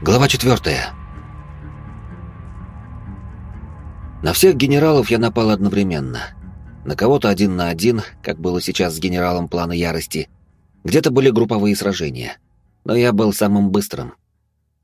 Глава четвертая. На всех генералов я напал одновременно. На кого-то один на один, как было сейчас с генералом плана ярости. Где-то были групповые сражения. Но я был самым быстрым.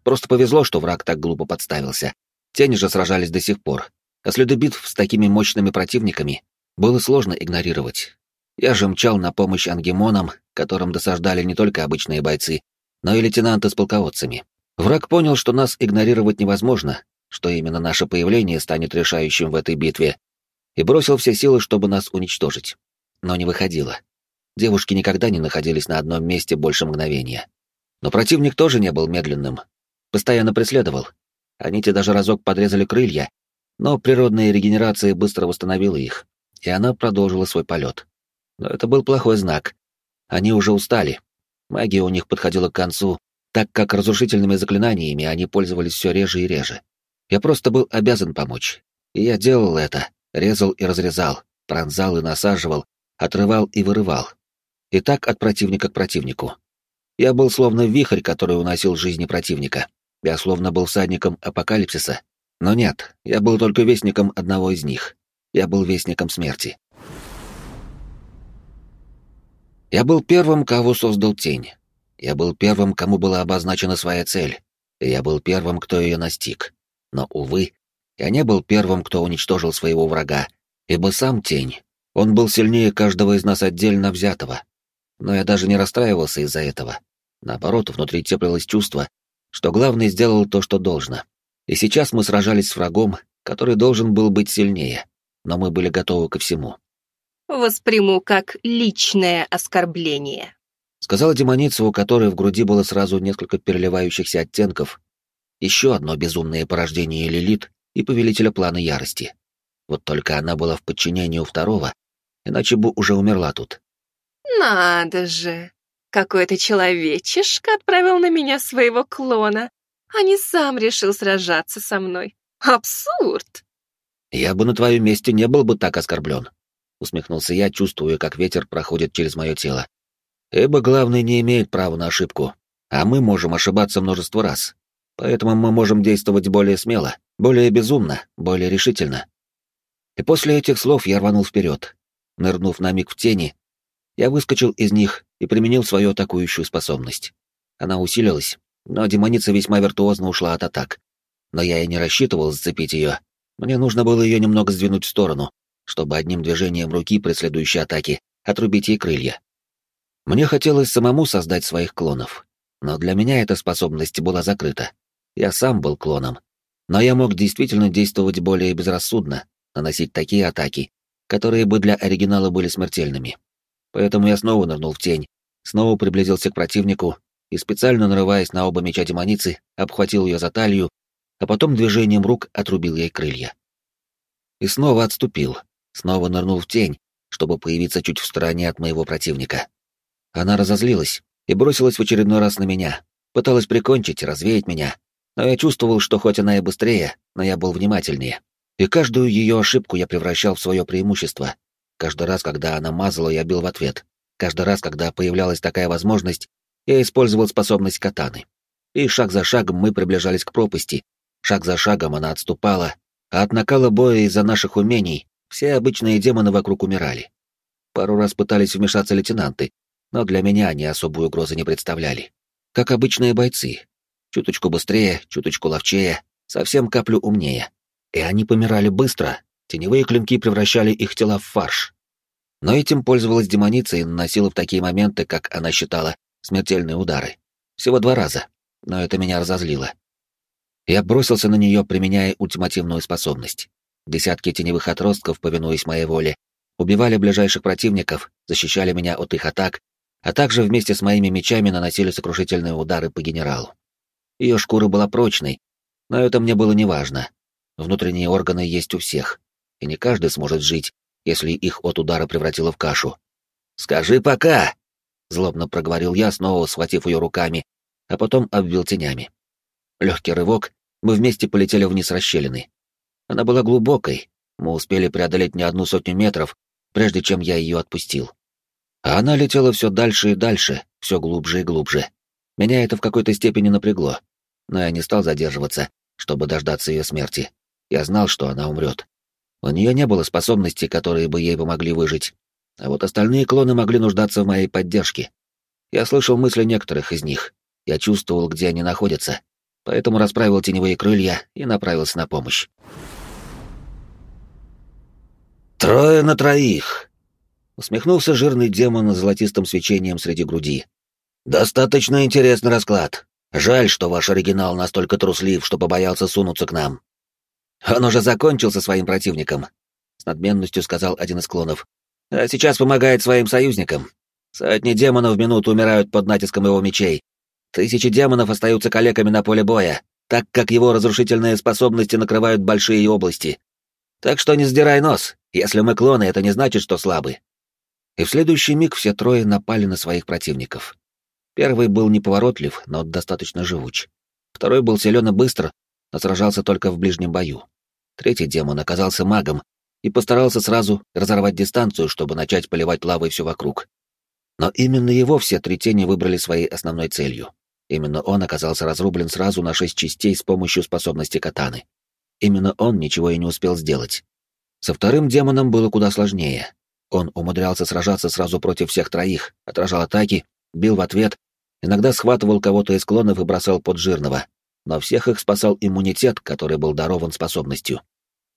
Просто повезло, что враг так глупо подставился. Тени же сражались до сих пор. А следы битв с такими мощными противниками было сложно игнорировать. Я же мчал на помощь ангемонам, которым досаждали не только обычные бойцы, но и лейтенанты с полководцами. Враг понял, что нас игнорировать невозможно, что именно наше появление станет решающим в этой битве, и бросил все силы, чтобы нас уничтожить. Но не выходило. Девушки никогда не находились на одном месте больше мгновения. Но противник тоже не был медленным. Постоянно преследовал. Они-те даже разок подрезали крылья, но природная регенерация быстро восстановила их, и она продолжила свой полет. Но это был плохой знак. Они уже устали. Магия у них подходила к концу, так как разрушительными заклинаниями они пользовались все реже и реже. Я просто был обязан помочь. И я делал это, резал и разрезал, пронзал и насаживал, отрывал и вырывал. И так от противника к противнику. Я был словно вихрь, который уносил жизни противника. Я словно был всадником апокалипсиса. Но нет, я был только вестником одного из них. Я был вестником смерти. Я был первым, кого создал тень. Я был первым, кому была обозначена своя цель, и я был первым, кто ее настиг. Но, увы, я не был первым, кто уничтожил своего врага, ибо сам тень, он был сильнее каждого из нас отдельно взятого. Но я даже не расстраивался из-за этого. Наоборот, внутри теплилось чувство, что главный сделал то, что должно. И сейчас мы сражались с врагом, который должен был быть сильнее, но мы были готовы ко всему. «Восприму как личное оскорбление», сказала демоница, у которой в груди было сразу несколько переливающихся оттенков. Еще одно безумное порождение Лилит и повелителя плана ярости. Вот только она была в подчинении у второго, иначе бы уже умерла тут. «Надо же! Какой-то человечишка отправил на меня своего клона, а не сам решил сражаться со мной. Абсурд!» «Я бы на твоем месте не был бы так оскорблен», — усмехнулся я, чувствуя, как ветер проходит через мое тело ибо главный не имеет права на ошибку, а мы можем ошибаться множество раз. Поэтому мы можем действовать более смело, более безумно, более решительно. И после этих слов я рванул вперед. Нырнув на миг в тени, я выскочил из них и применил свою атакующую способность. Она усилилась, но демоница весьма виртуозно ушла от атак. Но я и не рассчитывал зацепить ее. Мне нужно было ее немного сдвинуть в сторону, чтобы одним движением руки при следующей атаке отрубить ей крылья. Мне хотелось самому создать своих клонов, но для меня эта способность была закрыта. Я сам был клоном, но я мог действительно действовать более безрассудно, наносить такие атаки, которые бы для оригинала были смертельными. Поэтому я снова нырнул в тень, снова приблизился к противнику и, специально нарываясь на оба меча демоницы, обхватил ее за талию, а потом движением рук отрубил ей крылья. И снова отступил, снова нырнул в тень, чтобы появиться чуть в стороне от моего противника. Она разозлилась и бросилась в очередной раз на меня, пыталась прикончить, развеять меня, но я чувствовал, что хоть она и быстрее, но я был внимательнее. И каждую ее ошибку я превращал в свое преимущество. Каждый раз, когда она мазала, я бил в ответ. Каждый раз, когда появлялась такая возможность, я использовал способность катаны. И шаг за шагом мы приближались к пропасти. Шаг за шагом она отступала, а от накала боя из-за наших умений все обычные демоны вокруг умирали. Пару раз пытались вмешаться лейтенанты, но для меня они особой угрозы не представляли. Как обычные бойцы. Чуточку быстрее, чуточку ловчее, совсем каплю умнее. И они помирали быстро, теневые клинки превращали их тела в фарш. Но этим пользовалась демоница и наносила в такие моменты, как она считала, смертельные удары. Всего два раза, но это меня разозлило. Я бросился на нее, применяя ультимативную способность. Десятки теневых отростков, повинуясь моей воле, убивали ближайших противников, защищали меня от их атак а также вместе с моими мечами наносили сокрушительные удары по генералу. Ее шкура была прочной, но это мне было неважно. Внутренние органы есть у всех, и не каждый сможет жить, если их от удара превратило в кашу. «Скажи пока!» — злобно проговорил я, снова схватив ее руками, а потом обвил тенями. Легкий рывок, мы вместе полетели вниз расщелины. Она была глубокой, мы успели преодолеть не одну сотню метров, прежде чем я ее отпустил. А она летела все дальше и дальше, все глубже и глубже. Меня это в какой-то степени напрягло. но я не стал задерживаться, чтобы дождаться ее смерти. Я знал, что она умрет. У нее не было способностей, которые бы ей помогли выжить, а вот остальные клоны могли нуждаться в моей поддержке. Я слышал мысли некоторых из них, я чувствовал, где они находятся, поэтому расправил теневые крылья и направился на помощь. «Трое на троих!» — усмехнулся жирный демон с золотистым свечением среди груди. «Достаточно интересный расклад. Жаль, что ваш оригинал настолько труслив, что побоялся сунуться к нам». «Он уже закончил со своим противником», — с надменностью сказал один из клонов. «А сейчас помогает своим союзникам. Сотни демонов в минуту умирают под натиском его мечей, Тысячи демонов остаются калеками на поле боя, так как его разрушительные способности накрывают большие области. Так что не сдирай нос. Если мы клоны, это не значит, что слабы. И в следующий миг все трое напали на своих противников. Первый был неповоротлив, но достаточно живуч. Второй был силен и быстр, но сражался только в ближнем бою. Третий демон оказался магом и постарался сразу разорвать дистанцию, чтобы начать поливать лавой все вокруг. Но именно его все три тени выбрали своей основной целью. Именно он оказался разрублен сразу на шесть частей с помощью способности катаны. Именно он ничего и не успел сделать. Со вторым демоном было куда сложнее. Он умудрялся сражаться сразу против всех троих, отражал атаки, бил в ответ, иногда схватывал кого-то из клонов и бросал под жирного, но всех их спасал иммунитет, который был дарован способностью.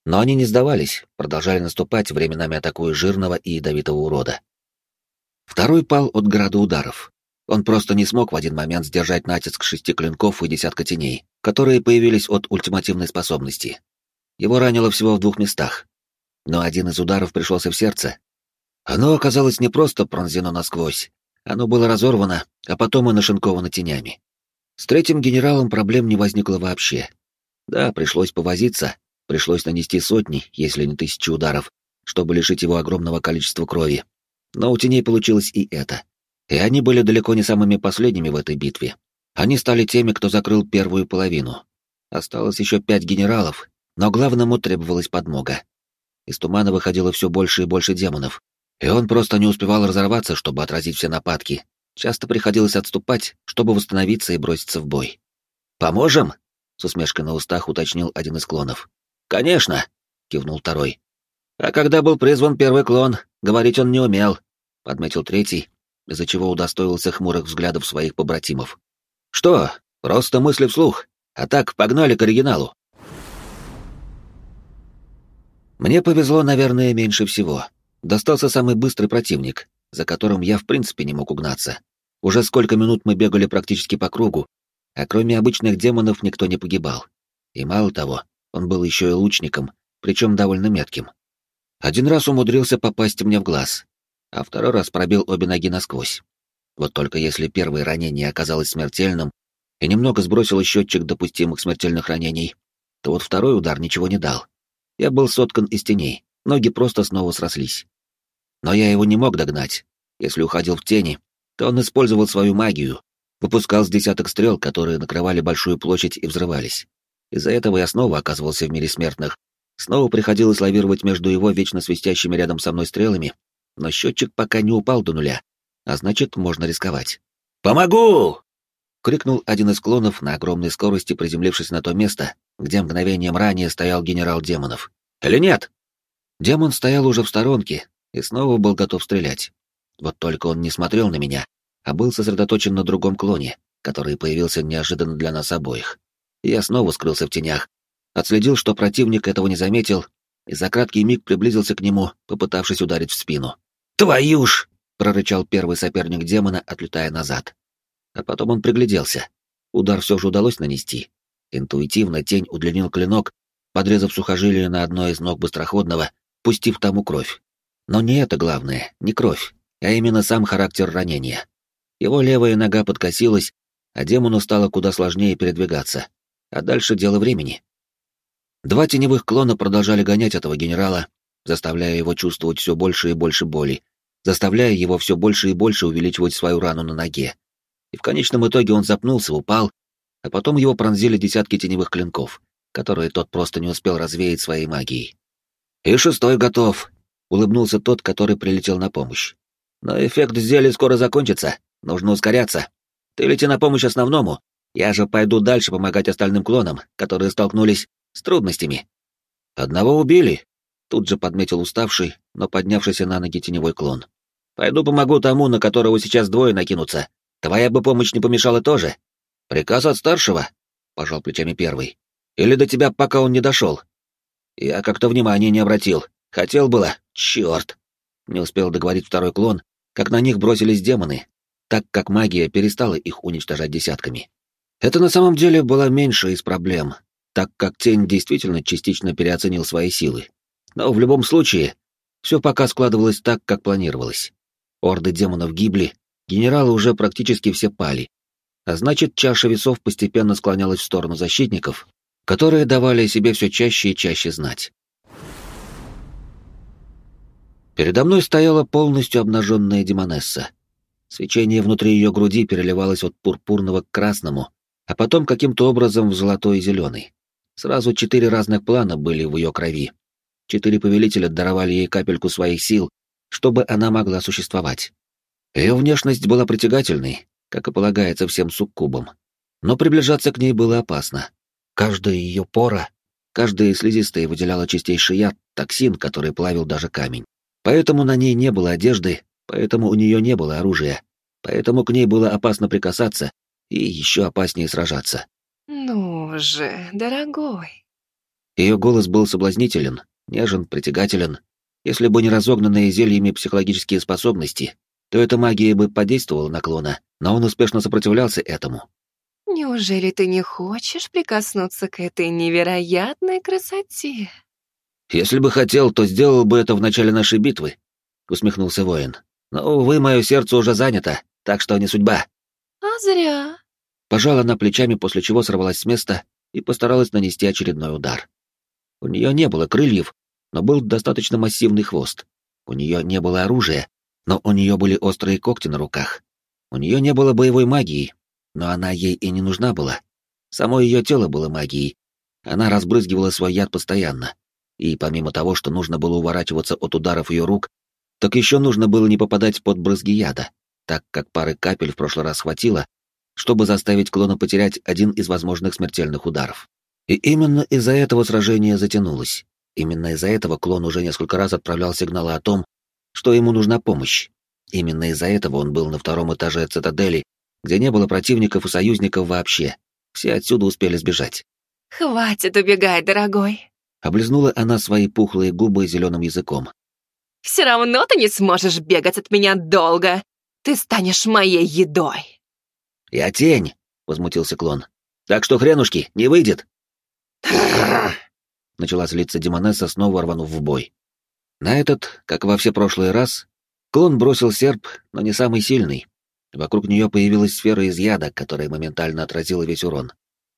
Но они не сдавались, продолжали наступать, временами атакуя жирного и ядовитого урода. Второй пал от града ударов. Он просто не смог в один момент сдержать натиск шести клинков и десятка теней, которые появились от ультимативной способности. Его ранило всего в двух местах. Но один из ударов пришелся в сердце. Оно оказалось не просто пронзено насквозь, оно было разорвано, а потом и нашинковано тенями. С третьим генералом проблем не возникло вообще. Да, пришлось повозиться, пришлось нанести сотни, если не тысячи ударов, чтобы лишить его огромного количества крови. Но у теней получилось и это. И они были далеко не самыми последними в этой битве. Они стали теми, кто закрыл первую половину. Осталось еще пять генералов, но главному требовалась подмога. Из тумана выходило все больше и больше демонов, и он просто не успевал разорваться, чтобы отразить все нападки. Часто приходилось отступать, чтобы восстановиться и броситься в бой. «Поможем?» — с усмешкой на устах уточнил один из клонов. «Конечно!» — кивнул второй. «А когда был призван первый клон, говорить он не умел», — подметил третий, из-за чего удостоился хмурых взглядов своих побратимов. «Что? Просто мысли вслух. А так, погнали к оригиналу». Мне повезло, наверное, меньше всего. Достался самый быстрый противник, за которым я в принципе не мог угнаться. Уже сколько минут мы бегали практически по кругу, а кроме обычных демонов никто не погибал. И мало того, он был еще и лучником, причем довольно метким. Один раз умудрился попасть мне в глаз, а второй раз пробил обе ноги насквозь. Вот только если первое ранение оказалось смертельным и немного сбросило счетчик допустимых смертельных ранений, то вот второй удар ничего не дал. Я был соткан из теней, ноги просто снова срослись. Но я его не мог догнать. Если уходил в тени, то он использовал свою магию, выпускал с десяток стрел, которые накрывали большую площадь и взрывались. Из-за этого я снова оказывался в мире смертных. Снова приходилось лавировать между его вечно свистящими рядом со мной стрелами но счетчик пока не упал до нуля, а значит, можно рисковать. «Помогу!» — крикнул один из клонов на огромной скорости, приземлившись на то место, где мгновением ранее стоял генерал демонов. «Или нет?» Демон стоял уже в сторонке и снова был готов стрелять. Вот только он не смотрел на меня, а был сосредоточен на другом клоне, который появился неожиданно для нас обоих. Я снова скрылся в тенях, отследил, что противник этого не заметил, и за краткий миг приблизился к нему, попытавшись ударить в спину. «Твою ж!» — прорычал первый соперник демона, отлетая назад. А потом он пригляделся. Удар все же удалось нанести. Интуитивно тень удлинил клинок, подрезав сухожилие на одной из ног быстроходного, пустив тому кровь. Но не это главное, не кровь, а именно сам характер ранения. Его левая нога подкосилась, а демону стало куда сложнее передвигаться. А дальше дело времени. Два теневых клона продолжали гонять этого генерала, заставляя его чувствовать все больше и больше боли, заставляя его все больше и больше увеличивать свою рану на ноге. И в конечном итоге он запнулся, упал, а потом его пронзили десятки теневых клинков, которые тот просто не успел развеять своей магией. «И шестой готов», — улыбнулся тот, который прилетел на помощь. «Но эффект зелья скоро закончится, нужно ускоряться. Ты лети на помощь основному, Я же пойду дальше помогать остальным клонам, которые столкнулись с трудностями. Одного убили, тут же подметил уставший, но поднявшийся на ноги теневой клон. Пойду помогу тому, на которого сейчас двое накинутся. Твоя бы помощь не помешала тоже. Приказ от старшего, пожал плечами первый. Или до тебя, пока он не дошел. Я как-то внимания не обратил. Хотел было. Черт! Не успел договорить второй клон, как на них бросились демоны, так как магия перестала их уничтожать десятками. Это на самом деле была меньшая из проблем, так как тень действительно частично переоценил свои силы. Но в любом случае, все пока складывалось так, как планировалось. Орды демонов гибли, генералы уже практически все пали. А значит, чаша весов постепенно склонялась в сторону защитников, которые давали о себе все чаще и чаще знать. Передо мной стояла полностью обнаженная демонесса. Свечение внутри ее груди переливалось от пурпурного к красному, а потом каким-то образом в золотой и зеленый. Сразу четыре разных плана были в ее крови. Четыре повелителя даровали ей капельку своих сил, чтобы она могла существовать. Ее внешность была притягательной, как и полагается всем суккубам. Но приближаться к ней было опасно. Каждая ее пора, каждая слизистая выделяла чистейший яд, токсин, который плавил даже камень. Поэтому на ней не было одежды, поэтому у нее не было оружия, поэтому к ней было опасно прикасаться и еще опаснее сражаться. «Ну же, дорогой». Ее голос был соблазнителен, нежен, притягателен. Если бы не разогнанные зельями психологические способности, то эта магия бы подействовала на клона, но он успешно сопротивлялся этому. «Неужели ты не хочешь прикоснуться к этой невероятной красоте?» «Если бы хотел, то сделал бы это в начале нашей битвы», — усмехнулся воин. «Но, увы, мое сердце уже занято, так что не судьба». «А зря». Пожала она плечами, после чего сорвалась с места и постаралась нанести очередной удар. У нее не было крыльев, но был достаточно массивный хвост. У нее не было оружия, но у нее были острые когти на руках. У нее не было боевой магии, но она ей и не нужна была. Само ее тело было магией. Она разбрызгивала свой яд постоянно. И помимо того, что нужно было уворачиваться от ударов ее рук, так еще нужно было не попадать под брызги яда, так как пары капель в прошлый раз хватило, чтобы заставить клона потерять один из возможных смертельных ударов. И именно из-за этого сражение затянулось. Именно из-за этого клон уже несколько раз отправлял сигналы о том, что ему нужна помощь. Именно из-за этого он был на втором этаже цитадели, где не было противников и союзников вообще. Все отсюда успели сбежать. «Хватит убегать, дорогой!» Облизнула она свои пухлые губы зеленым языком. «Все равно ты не сможешь бегать от меня долго. Ты станешь моей едой!» «Я тень!» — возмутился клон. «Так что, хренушки, не выйдет!» начала злиться Демонесса, снова рванув в бой. На этот, как во все прошлые раз, клон бросил серп, но не самый сильный. Вокруг нее появилась сфера из яда, которая моментально отразила весь урон.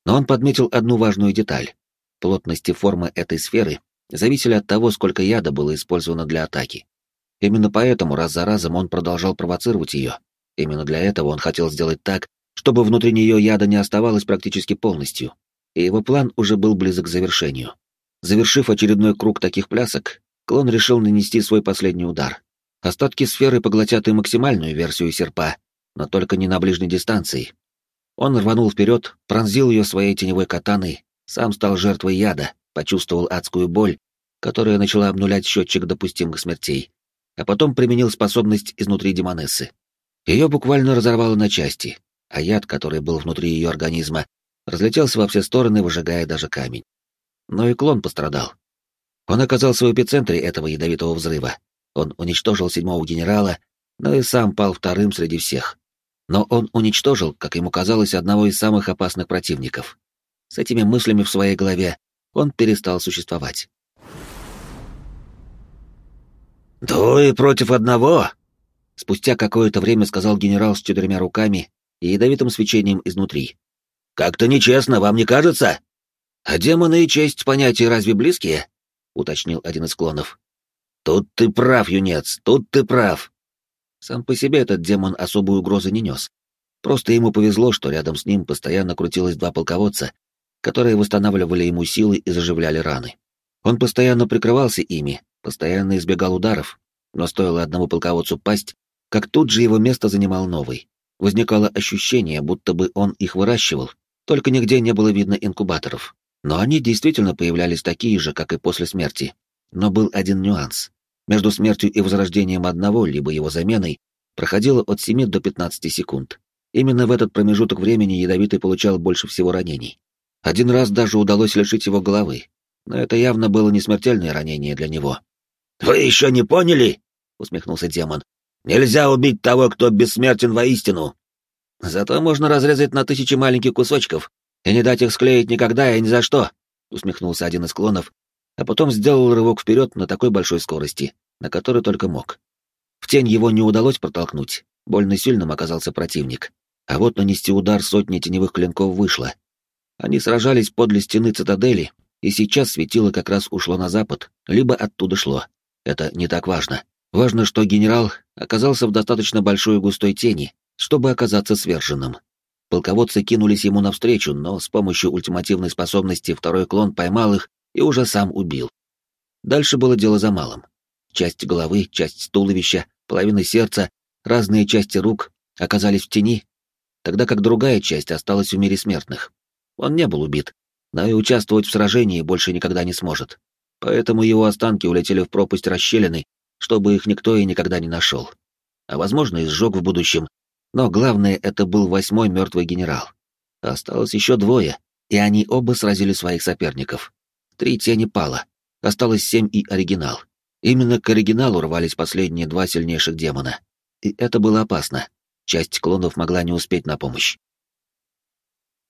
Но он подметил одну важную деталь. Плотности формы этой сферы зависели от того, сколько яда было использовано для атаки. Именно поэтому раз за разом он продолжал провоцировать ее. Именно для этого он хотел сделать так, чтобы внутри нее яда не оставалось практически полностью. И его план уже был близок к завершению. Завершив очередной круг таких плясок, клон решил нанести свой последний удар. Остатки сферы поглотят и максимальную версию серпа, но только не на ближней дистанции. Он рванул вперед, пронзил ее своей теневой катаной, сам стал жертвой яда, почувствовал адскую боль, которая начала обнулять счетчик допустимых смертей, а потом применил способность изнутри демонессы. Ее буквально разорвало на части, а яд, который был внутри ее организма, разлетелся во все стороны, выжигая даже камень но и клон пострадал. Он оказался в эпицентре этого ядовитого взрыва. Он уничтожил седьмого генерала, но и сам пал вторым среди всех. Но он уничтожил, как ему казалось, одного из самых опасных противников. С этими мыслями в своей голове он перестал существовать. «Двое против одного!» Спустя какое-то время сказал генерал с четырьмя руками и ядовитым свечением изнутри. «Как-то нечестно, вам не кажется?» «А демоны и честь понятия разве близкие?» — уточнил один из клонов. «Тут ты прав, юнец, тут ты прав». Сам по себе этот демон особой угрозы не нес. Просто ему повезло, что рядом с ним постоянно крутилось два полководца, которые восстанавливали ему силы и заживляли раны. Он постоянно прикрывался ими, постоянно избегал ударов, но стоило одному полководцу пасть, как тут же его место занимал новый. Возникало ощущение, будто бы он их выращивал, Только нигде не было видно инкубаторов. Но они действительно появлялись такие же, как и после смерти. Но был один нюанс. Между смертью и возрождением одного, либо его заменой, проходило от 7 до 15 секунд. Именно в этот промежуток времени ядовитый получал больше всего ранений. Один раз даже удалось лишить его головы, но это явно было не смертельное ранение для него. «Вы еще не поняли?» — усмехнулся демон. «Нельзя убить того, кто бессмертен воистину!» «Зато можно разрезать на тысячи маленьких кусочков и не дать их склеить никогда и ни за что!» — усмехнулся один из клонов, а потом сделал рывок вперед на такой большой скорости, на которой только мог. В тень его не удалось протолкнуть, больно сильным оказался противник. А вот нанести удар сотни теневых клинков вышло. Они сражались подле стены цитадели, и сейчас светило как раз ушло на запад, либо оттуда шло. Это не так важно. Важно, что генерал оказался в достаточно большой густой тени, чтобы оказаться сверженным. Полководцы кинулись ему навстречу, но с помощью ультимативной способности второй клон поймал их и уже сам убил. Дальше было дело за малым. Часть головы, часть туловища, половина сердца, разные части рук оказались в тени тогда как другая часть осталась в мире смертных. Он не был убит, но и участвовать в сражении больше никогда не сможет. Поэтому его останки улетели в пропасть расщелины, чтобы их никто и никогда не нашел. А возможно, и сжег в будущем. Но главное, это был восьмой мертвый генерал. Осталось еще двое, и они оба сразили своих соперников. Три тени пало. Осталось семь и оригинал. Именно к оригиналу рвались последние два сильнейших демона. И это было опасно часть клонов могла не успеть на помощь.